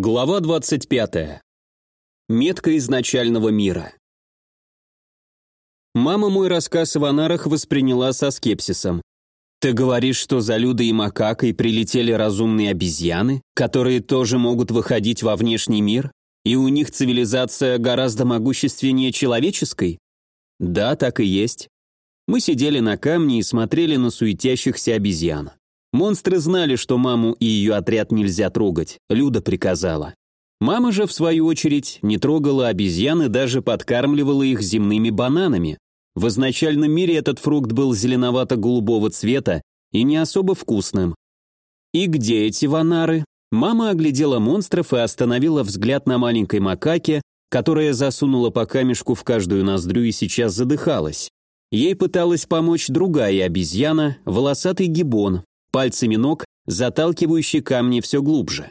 Глава 25. Метка изначального мира. Мама мой рассказ о ванарах восприняла со скепсисом. «Ты говоришь, что за Людой и Макакой прилетели разумные обезьяны, которые тоже могут выходить во внешний мир, и у них цивилизация гораздо могущественнее человеческой?» «Да, так и есть». Мы сидели на камне и смотрели на суетящихся обезьян. Монстры знали, что маму и ее отряд нельзя трогать, Люда приказала. Мама же, в свою очередь, не трогала обезьян и даже подкармливала их земными бананами. В изначальном мире этот фрукт был зеленовато-голубого цвета и не особо вкусным. «И где эти ванары?» Мама оглядела монстров и остановила взгляд на маленькой макаке, которая засунула по камешку в каждую ноздрю и сейчас задыхалась. Ей пыталась помочь другая обезьяна, волосатый гибон, пальцами ног, заталкивающий камни все глубже.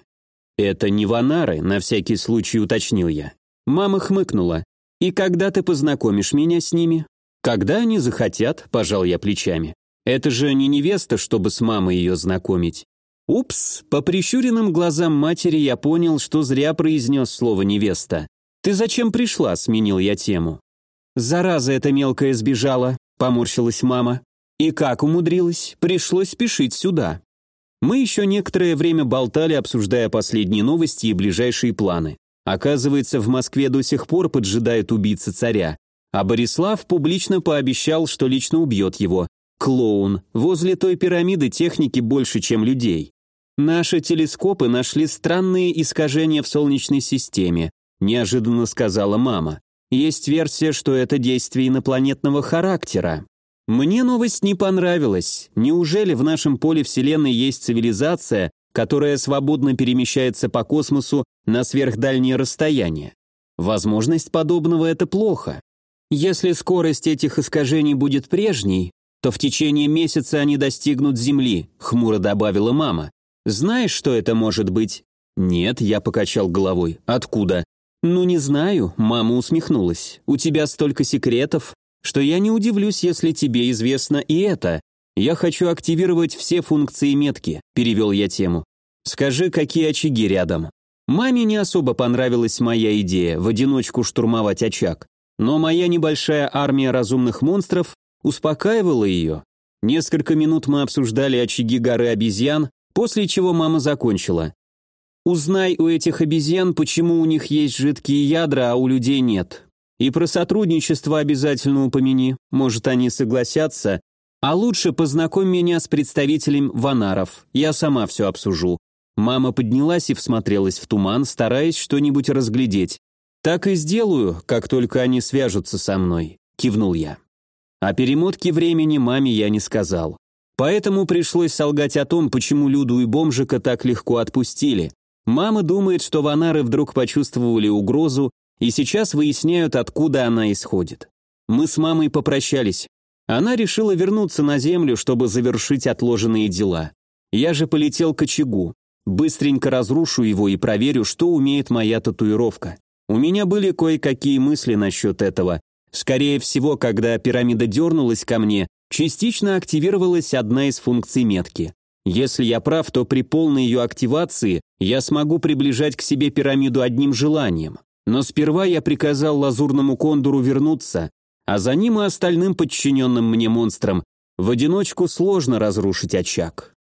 «Это не ванары», — на всякий случай уточнил я. Мама хмыкнула. «И когда ты познакомишь меня с ними?» «Когда они захотят», — пожал я плечами. «Это же не невеста, чтобы с мамой ее знакомить». Упс, по прищуренным глазам матери я понял, что зря произнес слово «невеста». «Ты зачем пришла?» — сменил я тему. «Зараза эта мелкая сбежала», — поморщилась мама. И как умудрилась, пришлось спешить сюда. Мы еще некоторое время болтали, обсуждая последние новости и ближайшие планы. Оказывается, в Москве до сих пор поджидает убийца царя. А Борислав публично пообещал, что лично убьет его. Клоун. Возле той пирамиды техники больше, чем людей. Наши телескопы нашли странные искажения в Солнечной системе, неожиданно сказала мама. Есть версия, что это действие инопланетного характера. Мне новость не понравилась. Неужели в нашем поле Вселенной есть цивилизация, которая свободно перемещается по космосу на сверхдальние расстояния? Возможность подобного – это плохо. Если скорость этих искажений будет прежней, то в течение месяца они достигнут Земли», — хмуро добавила мама. «Знаешь, что это может быть?» «Нет», — я покачал головой. «Откуда?» «Ну, не знаю», — мама усмехнулась. «У тебя столько секретов что я не удивлюсь, если тебе известно и это. Я хочу активировать все функции метки», – перевел я тему. «Скажи, какие очаги рядом?» Маме не особо понравилась моя идея в одиночку штурмовать очаг, но моя небольшая армия разумных монстров успокаивала ее. Несколько минут мы обсуждали очаги горы обезьян, после чего мама закончила. «Узнай у этих обезьян, почему у них есть жидкие ядра, а у людей нет. И про сотрудничество обязательно упомяни, может, они согласятся. А лучше познакомь меня с представителем Ванаров, я сама все обсужу». Мама поднялась и всмотрелась в туман, стараясь что-нибудь разглядеть. «Так и сделаю, как только они свяжутся со мной», — кивнул я. О перемотке времени маме я не сказал. Поэтому пришлось солгать о том, почему Люду и бомжика так легко отпустили. Мама думает, что ванары вдруг почувствовали угрозу и сейчас выясняют, откуда она исходит. Мы с мамой попрощались. Она решила вернуться на землю, чтобы завершить отложенные дела. Я же полетел к очагу. Быстренько разрушу его и проверю, что умеет моя татуировка. У меня были кое-какие мысли насчет этого. Скорее всего, когда пирамида дернулась ко мне, частично активировалась одна из функций метки. Если я прав, то при полной ее активации я смогу приближать к себе пирамиду одним желанием. Но сперва я приказал лазурному кондору вернуться, а за ним и остальным подчиненным мне монстрам в одиночку сложно разрушить очаг.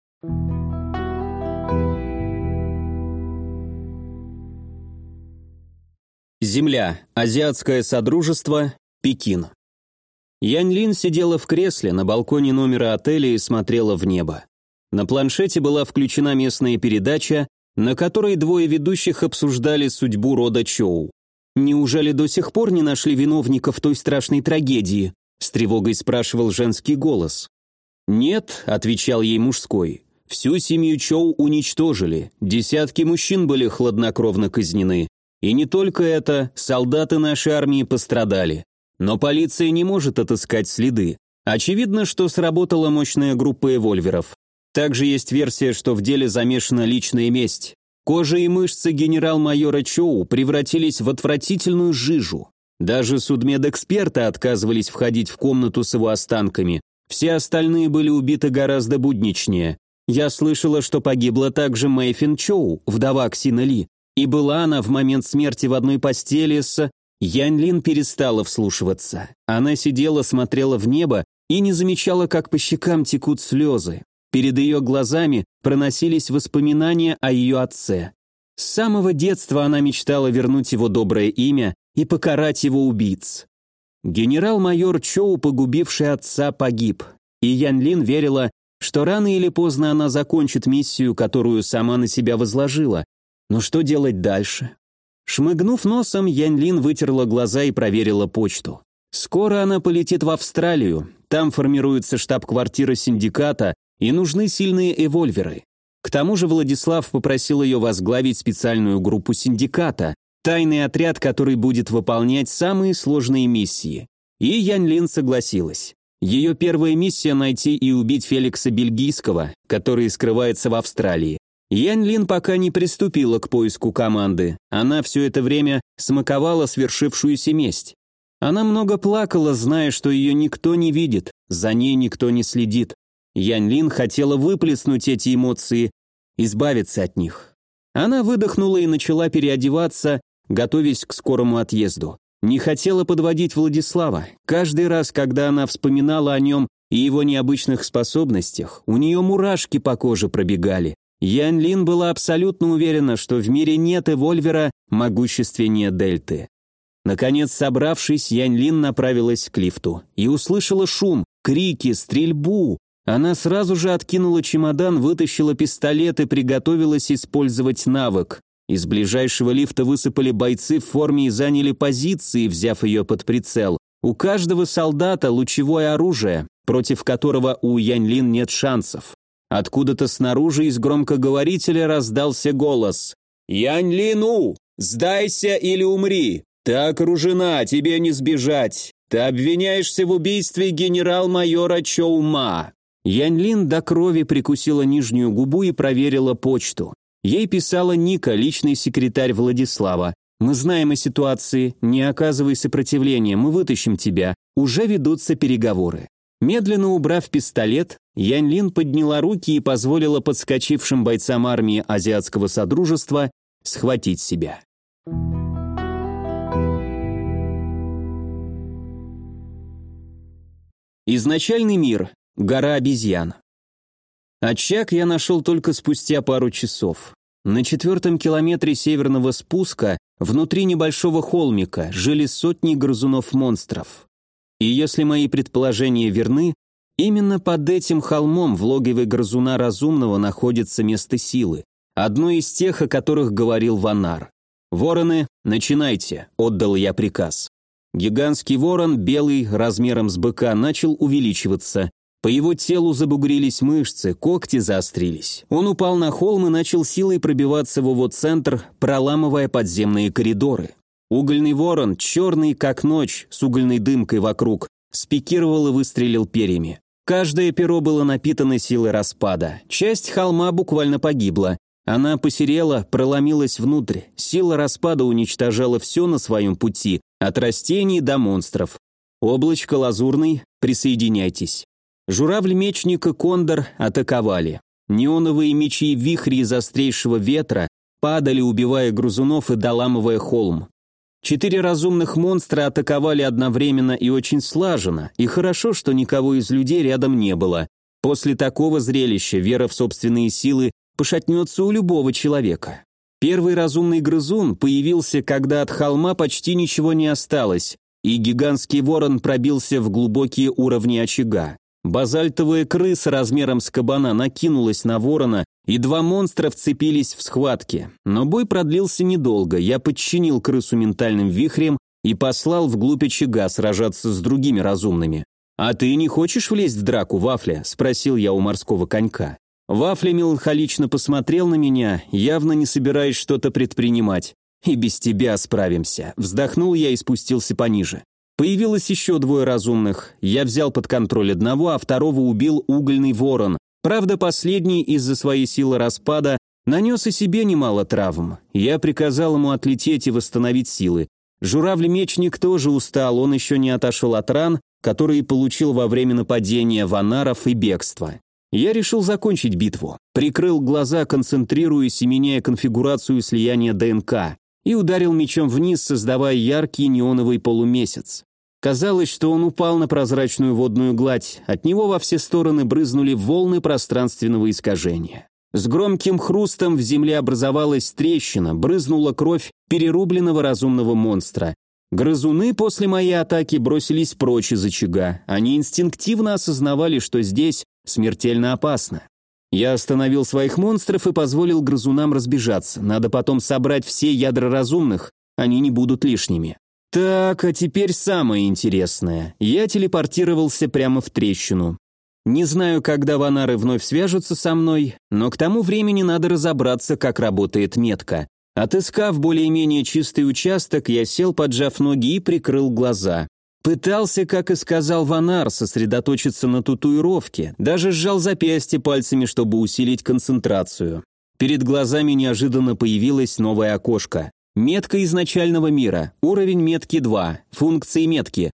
Земля. Азиатское Содружество. Пекин. Янь Лин сидела в кресле на балконе номера отеля и смотрела в небо. На планшете была включена местная передача, на которой двое ведущих обсуждали судьбу рода Чоу. «Неужели до сих пор не нашли виновников той страшной трагедии?» с тревогой спрашивал женский голос. «Нет», — отвечал ей мужской, — «всю семью Чоу уничтожили, десятки мужчин были хладнокровно казнены. И не только это, солдаты нашей армии пострадали. Но полиция не может отыскать следы. Очевидно, что сработала мощная группа эвольверов. Также есть версия, что в деле замешана личная месть. Кожа и мышцы генерал-майора Чоу превратились в отвратительную жижу. Даже судмедэксперты отказывались входить в комнату с его останками. Все остальные были убиты гораздо будничнее. Я слышала, что погибла также Мэйфин Чоу, вдова Ксина Ли. И была она в момент смерти в одной постели с... Янь перестала вслушиваться. Она сидела, смотрела в небо и не замечала, как по щекам текут слезы. Перед ее глазами проносились воспоминания о ее отце. С самого детства она мечтала вернуть его доброе имя и покарать его убийц. Генерал-майор Чоу, погубивший отца, погиб, и Ян Лин верила, что рано или поздно она закончит миссию, которую сама на себя возложила. Но что делать дальше? Шмыгнув носом, Янь Лин вытерла глаза и проверила почту. Скоро она полетит в Австралию. Там формируется штаб-квартира синдиката, и нужны сильные эвольверы. К тому же Владислав попросил ее возглавить специальную группу синдиката, тайный отряд, который будет выполнять самые сложные миссии. И Янь Лин согласилась. Ее первая миссия – найти и убить Феликса Бельгийского, который скрывается в Австралии. Янь Лин пока не приступила к поиску команды. Она все это время смаковала свершившуюся месть. Она много плакала, зная, что ее никто не видит, за ней никто не следит. Янь Лин хотела выплеснуть эти эмоции, избавиться от них. Она выдохнула и начала переодеваться, готовясь к скорому отъезду. Не хотела подводить Владислава. Каждый раз, когда она вспоминала о нем и его необычных способностях, у нее мурашки по коже пробегали. Ян Лин была абсолютно уверена, что в мире нет эвольвера могущественнее Дельты. Наконец, собравшись, Янь Лин направилась к лифту и услышала шум, крики, стрельбу. Она сразу же откинула чемодан, вытащила пистолет и приготовилась использовать навык. Из ближайшего лифта высыпали бойцы в форме и заняли позиции, взяв ее под прицел. У каждого солдата лучевое оружие, против которого у Янь-Лин нет шансов. Откуда-то снаружи из громкоговорителя раздался голос. «Янь-Лину! Сдайся или умри! Ты окружена, тебе не сбежать! Ты обвиняешься в убийстве генерал-майора Чоума!» Янь-Лин до крови прикусила нижнюю губу и проверила почту. Ей писала Ника, личный секретарь Владислава. «Мы знаем о ситуации, не оказывай сопротивления, мы вытащим тебя». Уже ведутся переговоры. Медленно убрав пистолет, Янь Лин подняла руки и позволила подскочившим бойцам армии Азиатского Содружества схватить себя. Изначальный мир. Гора обезьян. Очаг я нашел только спустя пару часов. На четвертом километре северного спуска, внутри небольшого холмика, жили сотни грызунов-монстров. И если мои предположения верны, именно под этим холмом в логове грызуна разумного находится место силы, одно из тех, о которых говорил Ванар. «Вороны, начинайте», — отдал я приказ. Гигантский ворон, белый, размером с быка, начал увеличиваться. По его телу забугрились мышцы, когти заострились. Он упал на холм и начал силой пробиваться в его центр, проламывая подземные коридоры. Угольный ворон, черный как ночь, с угольной дымкой вокруг, спикировал и выстрелил перьями. Каждое перо было напитано силой распада. Часть холма буквально погибла. Она посерела, проломилась внутрь. Сила распада уничтожала все на своем пути, от растений до монстров. Облачко лазурный, присоединяйтесь. Журавль-мечник и кондор атаковали. Неоновые мечи вихри из острейшего ветра падали, убивая грузунов и доламывая холм. Четыре разумных монстра атаковали одновременно и очень слаженно, и хорошо, что никого из людей рядом не было. После такого зрелища вера в собственные силы пошатнется у любого человека. Первый разумный грызун появился, когда от холма почти ничего не осталось, и гигантский ворон пробился в глубокие уровни очага. Базальтовая крыса размером с кабана накинулась на ворона, и два монстра вцепились в схватке. Но бой продлился недолго, я подчинил крысу ментальным вихрем и послал вглубь очага сражаться с другими разумными. «А ты не хочешь влезть в драку, Вафля?» – спросил я у морского конька. Вафля меланхолично посмотрел на меня, явно не собираясь что-то предпринимать. «И без тебя справимся», – вздохнул я и спустился пониже. Появилось еще двое разумных. Я взял под контроль одного, а второго убил угольный ворон. Правда, последний из-за своей силы распада нанес и себе немало травм. Я приказал ему отлететь и восстановить силы. Журавль-мечник тоже устал, он еще не отошел от ран, которые получил во время нападения ванаров и бегства. Я решил закончить битву. Прикрыл глаза, концентрируясь и меняя конфигурацию слияния ДНК, и ударил мечом вниз, создавая яркий неоновый полумесяц. Казалось, что он упал на прозрачную водную гладь, от него во все стороны брызнули волны пространственного искажения. С громким хрустом в земле образовалась трещина, брызнула кровь перерубленного разумного монстра. Грызуны после моей атаки бросились прочь из очага. Они инстинктивно осознавали, что здесь смертельно опасно. Я остановил своих монстров и позволил грызунам разбежаться. Надо потом собрать все ядра разумных, они не будут лишними. Так, а теперь самое интересное. Я телепортировался прямо в трещину. Не знаю, когда ванары вновь свяжутся со мной, но к тому времени надо разобраться, как работает метка. Отыскав более-менее чистый участок, я сел, поджав ноги и прикрыл глаза. Пытался, как и сказал Ванар, сосредоточиться на татуировке, даже сжал запястье пальцами, чтобы усилить концентрацию. Перед глазами неожиданно появилось новое окошко. Метка изначального мира, уровень метки 2, функции метки.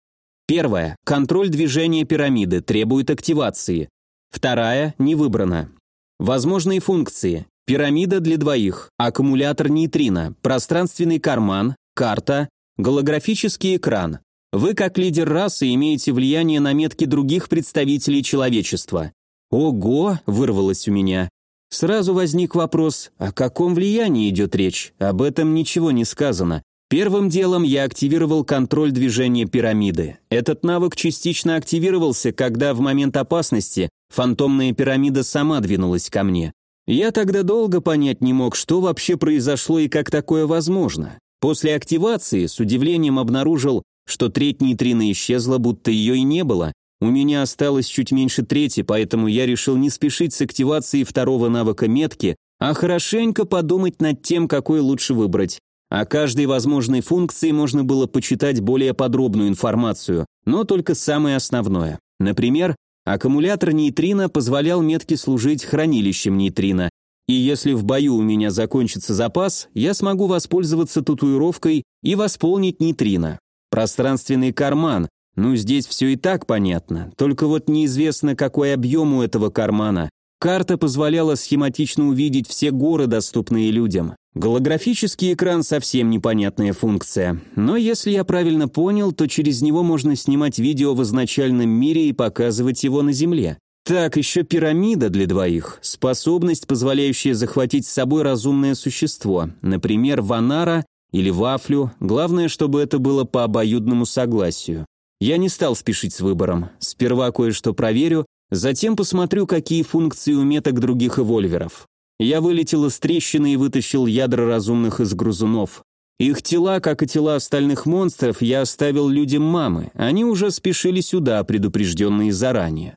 Первая. Контроль движения пирамиды, требует активации. Вторая. Не выбрана. Возможные функции. Пирамида для двоих, аккумулятор нейтрино, пространственный карман, карта, голографический экран. Вы, как лидер расы, имеете влияние на метки других представителей человечества. Ого, вырвалось у меня. Сразу возник вопрос, о каком влиянии идет речь? Об этом ничего не сказано. Первым делом я активировал контроль движения пирамиды. Этот навык частично активировался, когда в момент опасности фантомная пирамида сама двинулась ко мне. Я тогда долго понять не мог, что вообще произошло и как такое возможно. После активации с удивлением обнаружил, что треть нейтрина исчезла, будто ее и не было. У меня осталось чуть меньше трети, поэтому я решил не спешить с активацией второго навыка метки, а хорошенько подумать над тем, какой лучше выбрать. О каждой возможной функции можно было почитать более подробную информацию, но только самое основное. Например, аккумулятор нейтрино позволял метке служить хранилищем нейтрино, и если в бою у меня закончится запас, я смогу воспользоваться татуировкой и восполнить нейтрино. Пространственный карман. Ну, здесь все и так понятно. Только вот неизвестно, какой объем у этого кармана. Карта позволяла схематично увидеть все горы, доступные людям. Голографический экран совсем непонятная функция. Но если я правильно понял, то через него можно снимать видео в изначальном мире и показывать его на Земле. Так, еще пирамида для двоих. Способность, позволяющая захватить с собой разумное существо. Например, ванара или вафлю, главное, чтобы это было по обоюдному согласию. Я не стал спешить с выбором. Сперва кое-что проверю, затем посмотрю, какие функции у меток других эвольверов. Я вылетел из трещины и вытащил ядра разумных из грузунов. Их тела, как и тела остальных монстров, я оставил людям мамы. Они уже спешили сюда, предупрежденные заранее.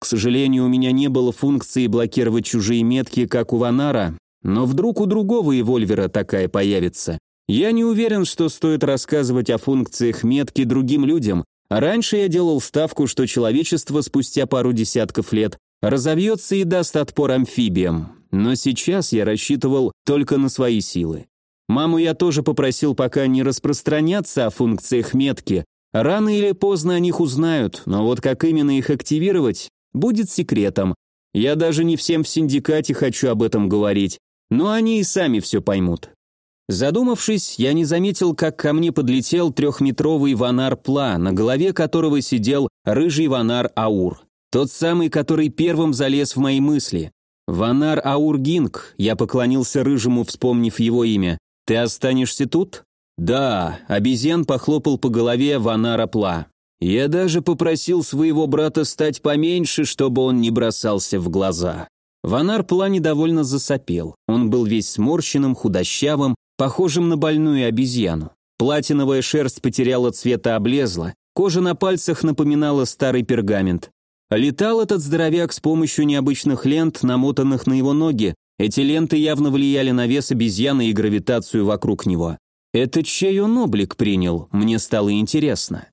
К сожалению, у меня не было функции блокировать чужие метки, как у Ванара, но вдруг у другого эвольвера такая появится. Я не уверен, что стоит рассказывать о функциях метки другим людям. Раньше я делал ставку, что человечество спустя пару десятков лет разовьется и даст отпор амфибиям. Но сейчас я рассчитывал только на свои силы. Маму я тоже попросил пока не распространяться о функциях метки. Рано или поздно о них узнают, но вот как именно их активировать, будет секретом. Я даже не всем в синдикате хочу об этом говорить, но они и сами все поймут. Задумавшись, я не заметил, как ко мне подлетел трехметровый ванар Пла, на голове которого сидел рыжий ванар Аур. Тот самый, который первым залез в мои мысли. Ванар Аур Гинг, я поклонился рыжему, вспомнив его имя. «Ты останешься тут?» «Да», — обезьян похлопал по голове Ванара Пла. «Я даже попросил своего брата стать поменьше, чтобы он не бросался в глаза». Ванар Пла недовольно засопел. Он был весь сморщенным, худощавым, похожим на больную обезьяну. Платиновая шерсть потеряла цвета облезла, кожа на пальцах напоминала старый пергамент. Летал этот здоровяк с помощью необычных лент, намотанных на его ноги. Эти ленты явно влияли на вес обезьяны и гравитацию вокруг него. Это чей он облик принял, мне стало интересно.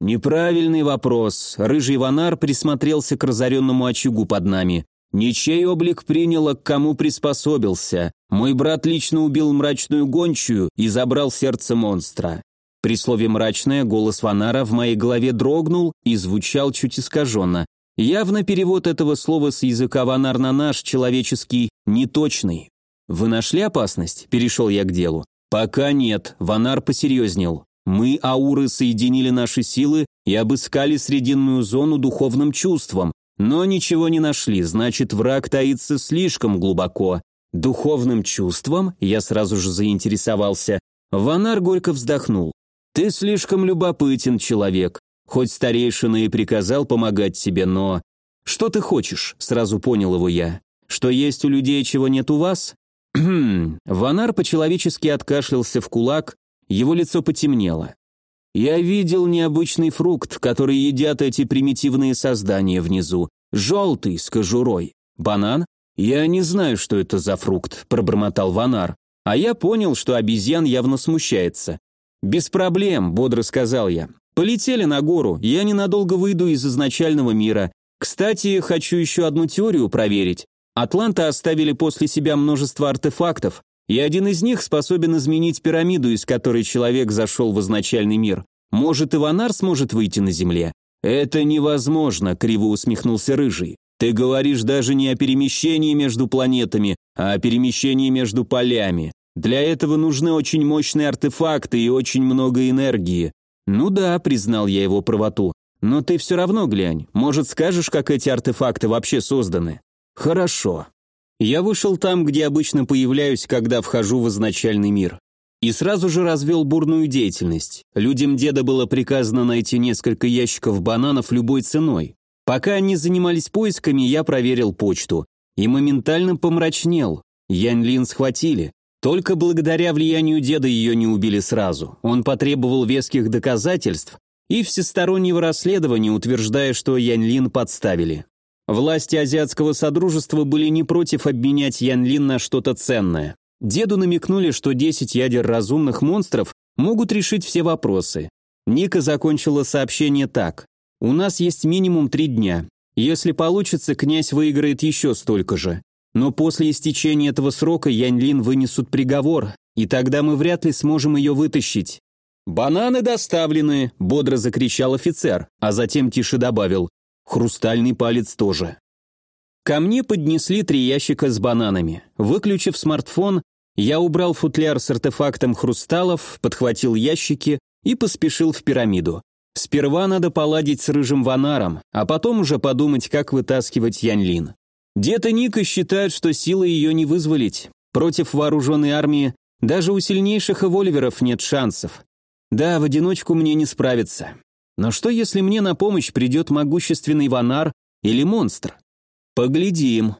Неправильный вопрос. Рыжий ванар присмотрелся к разоренному очагу под нами. Ничей облик принял, а к кому приспособился. Мой брат лично убил мрачную гончую и забрал сердце монстра. При слове «мрачная» голос Ванара в моей голове дрогнул и звучал чуть искаженно. Явно перевод этого слова с языка ванар на наш, человеческий, неточный. «Вы нашли опасность?» – перешел я к делу. «Пока нет», – Ванар посерьезнел. «Мы, ауры, соединили наши силы и обыскали срединную зону духовным чувством, но ничего не нашли, значит, враг таится слишком глубоко. Духовным чувством?» – я сразу же заинтересовался. Ванар горько вздохнул. «Ты слишком любопытен, человек. Хоть старейшина и приказал помогать себе, но...» «Что ты хочешь?» – сразу понял его я. «Что есть у людей, чего нет у вас?» Ванар по-человечески откашлялся в кулак, его лицо потемнело. «Я видел необычный фрукт, который едят эти примитивные создания внизу. Желтый, с кожурой. Банан? Я не знаю, что это за фрукт», – пробормотал Ванар. А я понял, что обезьян явно смущается. «Без проблем», – бодро сказал я. «Полетели на гору, я ненадолго выйду из изначального мира. Кстати, хочу еще одну теорию проверить. Атланта оставили после себя множество артефактов, и один из них способен изменить пирамиду, из которой человек зашел в изначальный мир. Может, Иванар сможет выйти на Земле? Это невозможно, криво усмехнулся Рыжий. Ты говоришь даже не о перемещении между планетами, а о перемещении между полями. Для этого нужны очень мощные артефакты и очень много энергии. Ну да, признал я его правоту. Но ты все равно глянь. Может, скажешь, как эти артефакты вообще созданы? Хорошо. Я вышел там, где обычно появляюсь, когда вхожу в изначальный мир. И сразу же развел бурную деятельность. Людям деда было приказано найти несколько ящиков бананов любой ценой. Пока они занимались поисками, я проверил почту. И моментально помрачнел. Янь Лин схватили. Только благодаря влиянию деда ее не убили сразу. Он потребовал веских доказательств и всестороннего расследования, утверждая, что Янь Лин подставили. Власти Азиатского Содружества были не против обменять Янлин на что-то ценное. Деду намекнули, что 10 ядер разумных монстров могут решить все вопросы. Ника закончила сообщение так. «У нас есть минимум три дня. Если получится, князь выиграет еще столько же. Но после истечения этого срока Яньлин вынесут приговор, и тогда мы вряд ли сможем ее вытащить». «Бананы доставлены!» – бодро закричал офицер, а затем тише добавил. Хрустальный палец тоже. Ко мне поднесли три ящика с бананами. Выключив смартфон, я убрал футляр с артефактом хрусталов, подхватил ящики и поспешил в пирамиду. Сперва надо поладить с рыжим ванаром, а потом уже подумать, как вытаскивать Яньлин. Дед и Ника считают, что силы ее не вызволить. Против вооруженной армии даже у сильнейших эвольверов нет шансов. Да, в одиночку мне не справиться. Но что, если мне на помощь придет могущественный ванар или монстр? Поглядим.